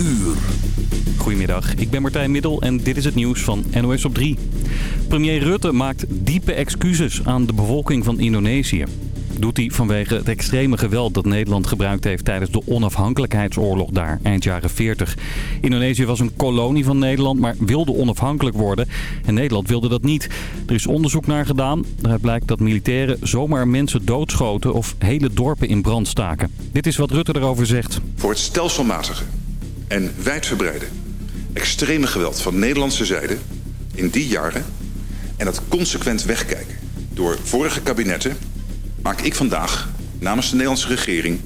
uur. Goedemiddag, ik ben Martijn Middel en dit is het nieuws van NOS op 3. Premier Rutte maakt diepe excuses aan de bevolking van Indonesië. Doet hij vanwege het extreme geweld dat Nederland gebruikt heeft tijdens de onafhankelijkheidsoorlog daar eind jaren 40. Indonesië was een kolonie van Nederland, maar wilde onafhankelijk worden. En Nederland wilde dat niet. Er is onderzoek naar gedaan. Daaruit blijkt dat militairen zomaar mensen doodschoten of hele dorpen in brand staken. Dit is wat Rutte erover zegt. Voor het stelselmatige en wijdverbreide extreme geweld van Nederlandse zijde in die jaren... en dat consequent wegkijken. Door vorige kabinetten... maak ik vandaag namens de Nederlandse regering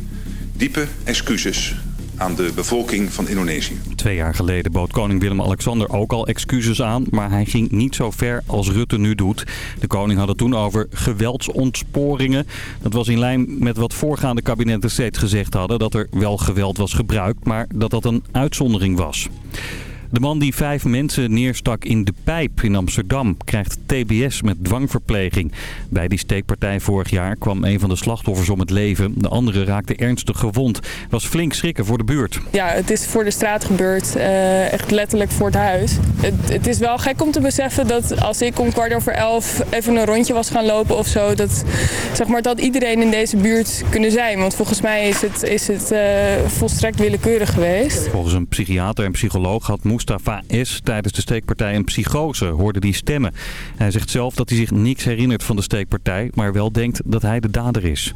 diepe excuses aan de bevolking van Indonesië. Twee jaar geleden bood koning Willem-Alexander ook al excuses aan, maar hij ging niet zo ver als Rutte nu doet. De koning had het toen over geweldsontsporingen. Dat was in lijn met wat voorgaande kabinetten steeds gezegd hadden, dat er wel geweld was gebruikt, maar dat dat een uitzondering was. De man die vijf mensen neerstak in de pijp in Amsterdam krijgt TBS met dwangverpleging. Bij die steekpartij vorig jaar kwam een van de slachtoffers om het leven. De andere raakte ernstig gewond. Was flink schrikken voor de buurt. Ja, het is voor de straat gebeurd. Uh, echt letterlijk voor het huis. Het, het, is wel gek om te beseffen dat als ik om kwart over elf even een rondje was gaan lopen of zo... dat, zeg maar, dat iedereen in deze buurt kunnen zijn. Want volgens mij is het, is het uh, volstrekt willekeurig geweest. Volgens een psychiater en psycholoog had Moest Mustafa S. tijdens de steekpartij een psychose, hoorde die stemmen. Hij zegt zelf dat hij zich niks herinnert van de steekpartij, maar wel denkt dat hij de dader is.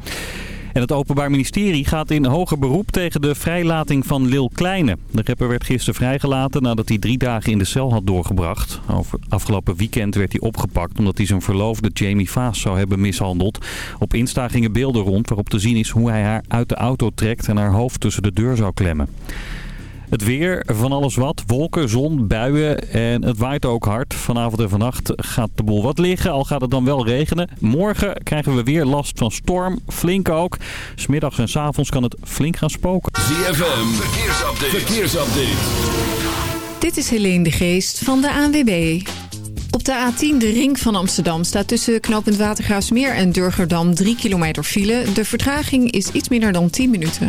En het Openbaar Ministerie gaat in hoger beroep tegen de vrijlating van Lil Kleine. De rapper werd gisteren vrijgelaten nadat hij drie dagen in de cel had doorgebracht. Over afgelopen weekend werd hij opgepakt omdat hij zijn verloofde Jamie Vaas zou hebben mishandeld. Op Insta gingen beelden rond waarop te zien is hoe hij haar uit de auto trekt en haar hoofd tussen de deur zou klemmen. Het weer, van alles wat. Wolken, zon, buien en het waait ook hard. Vanavond en vannacht gaat de boel wat liggen, al gaat het dan wel regenen. Morgen krijgen we weer last van storm, flink ook. Smiddags en s avonds kan het flink gaan spoken. ZFM, verkeersupdate. verkeersupdate. Dit is Helene de Geest van de ANWB. Op de A10, de ring van Amsterdam, staat tussen knooppunt Watergraafsmeer en Durgerdam 3 kilometer file. De vertraging is iets minder dan 10 minuten.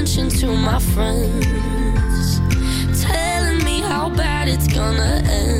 attention to my friends, telling me how bad it's gonna end.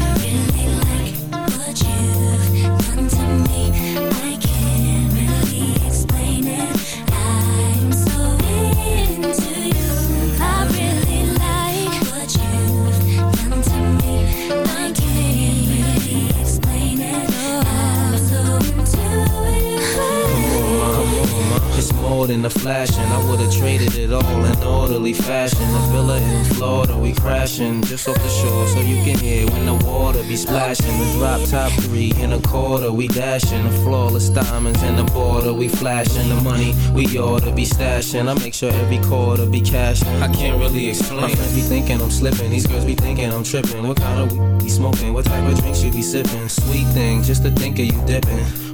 Splashing. The drop top three in a quarter, we dashing. The flawless diamonds in the border, we flashing. The money we ought to be stashing. I make sure every quarter be cashing. I can't really explain. My friends be thinking I'm slipping, these girls be thinking I'm tripping. What kind of weed be smoking? What type of drinks you be sipping? Sweet thing, just to think of you dipping.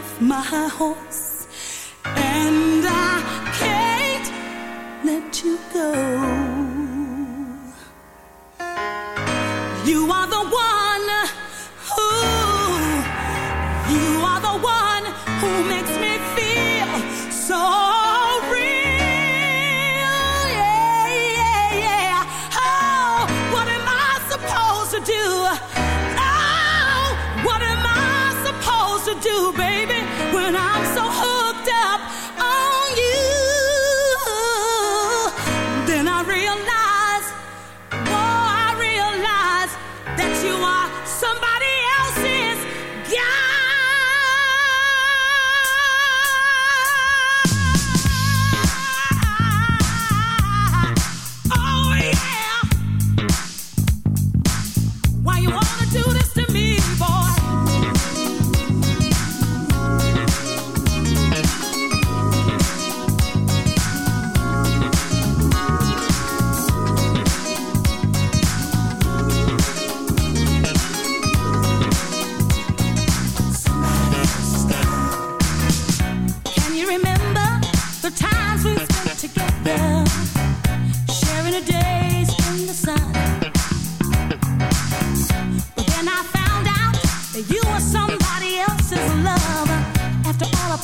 off my horse, and I can't let you go.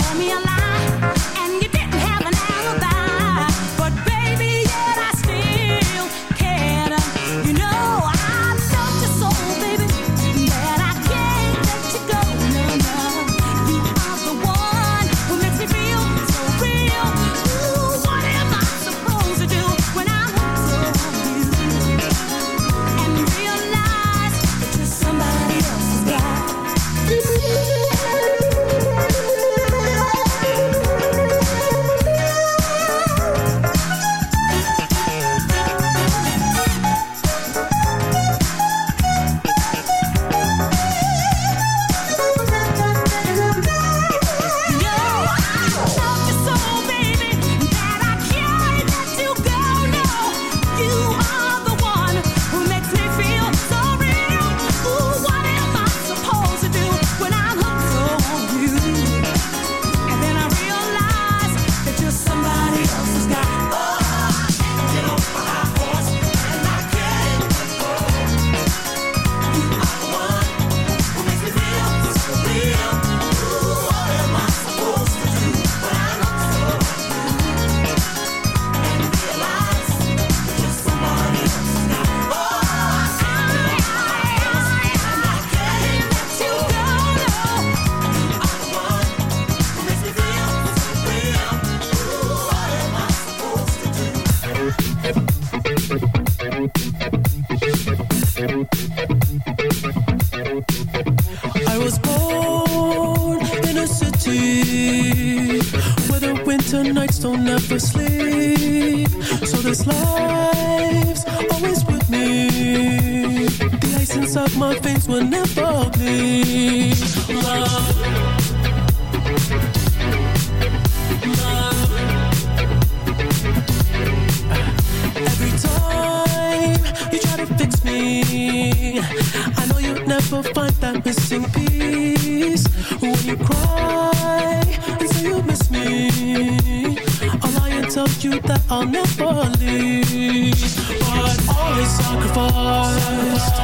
Tell me I'm see Where the winter nights don't ever sleep. So this life's always with me. The ice inside my veins will never bleed. Love Love Every time you try to fix me I know you'll never find that missing piece. of you that I'll never leave But always sacrificed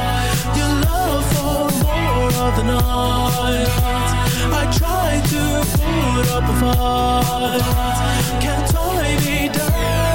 Your love for more of the night. I try to put up a fight. Can't tie me down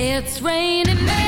It's raining men.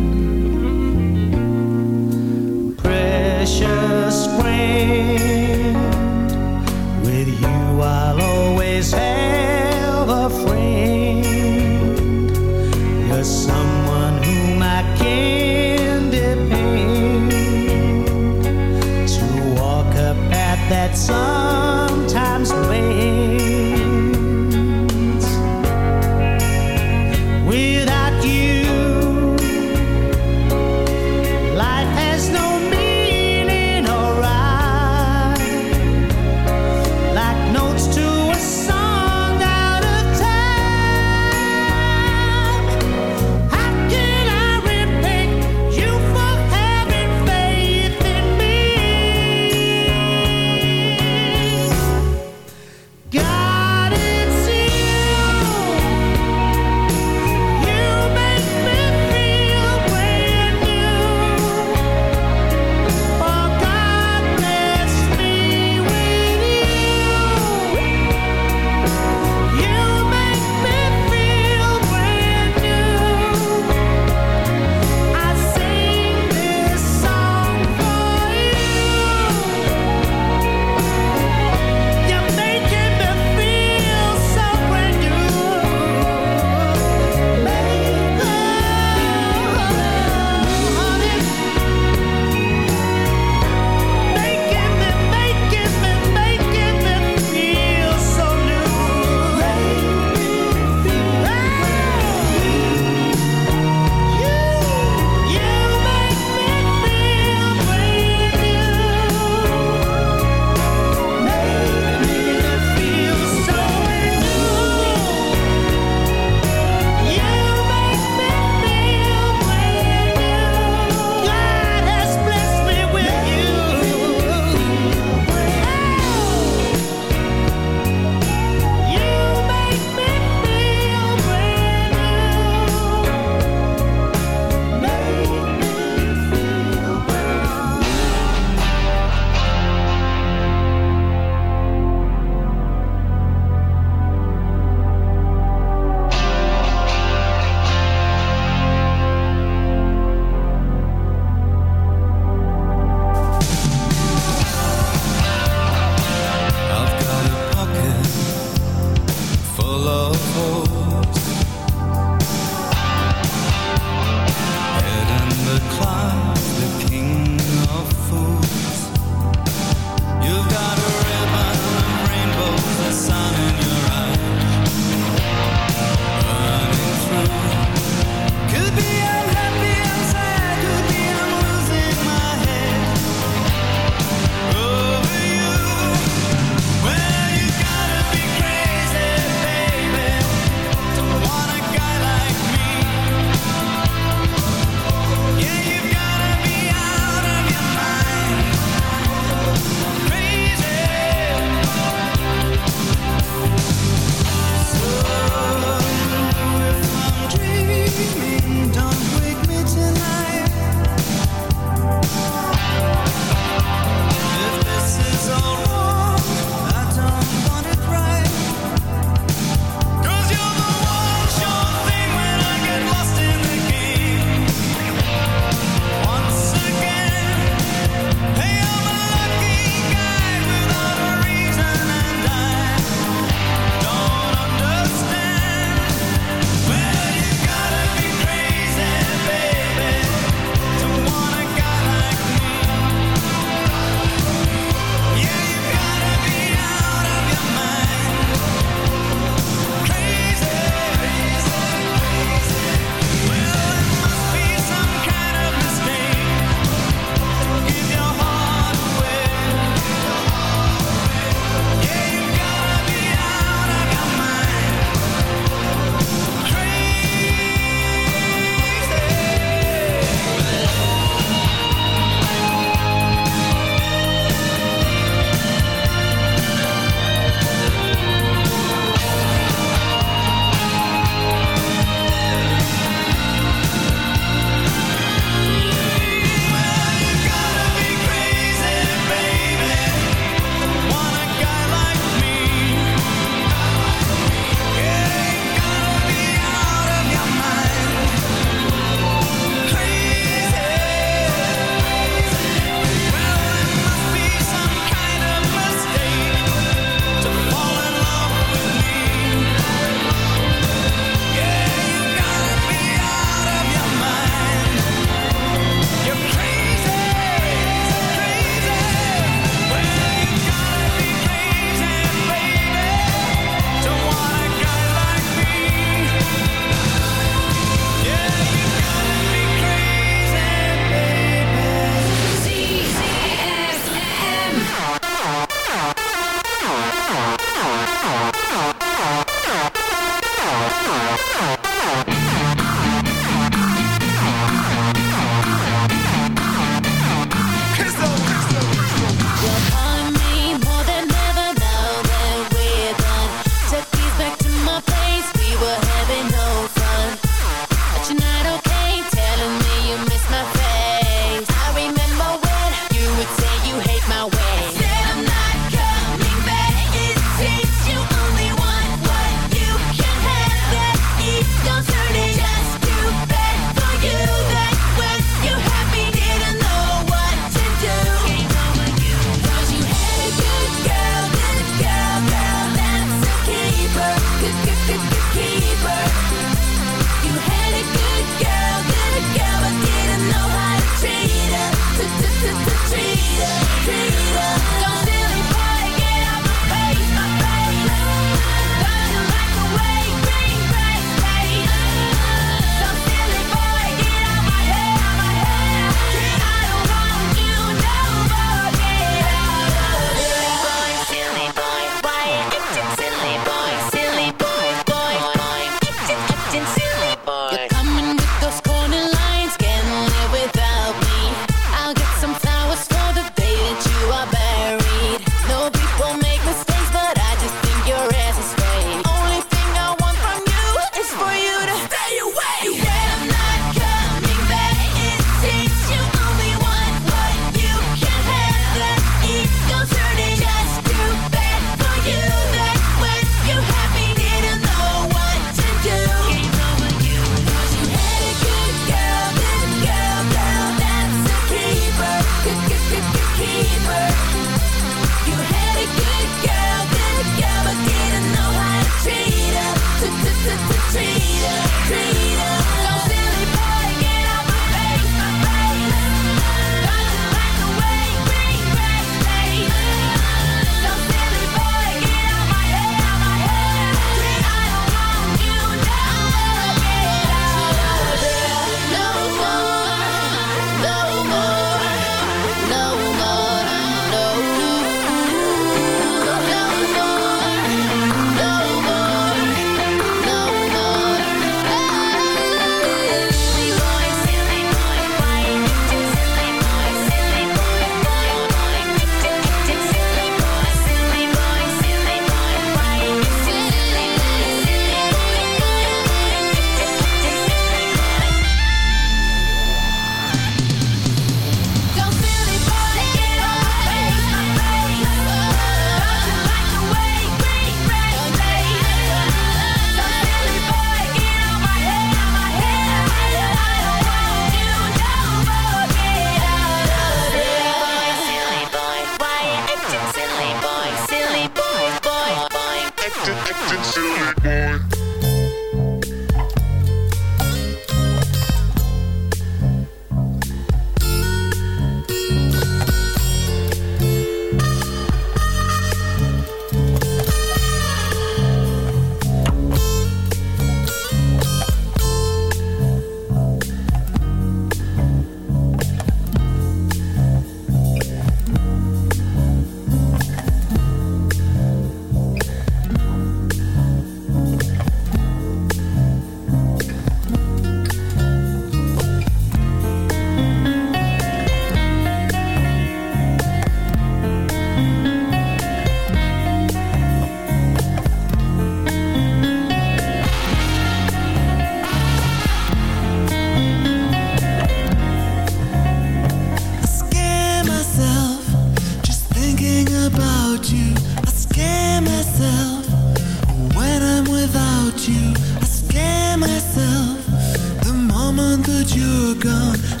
you're gone.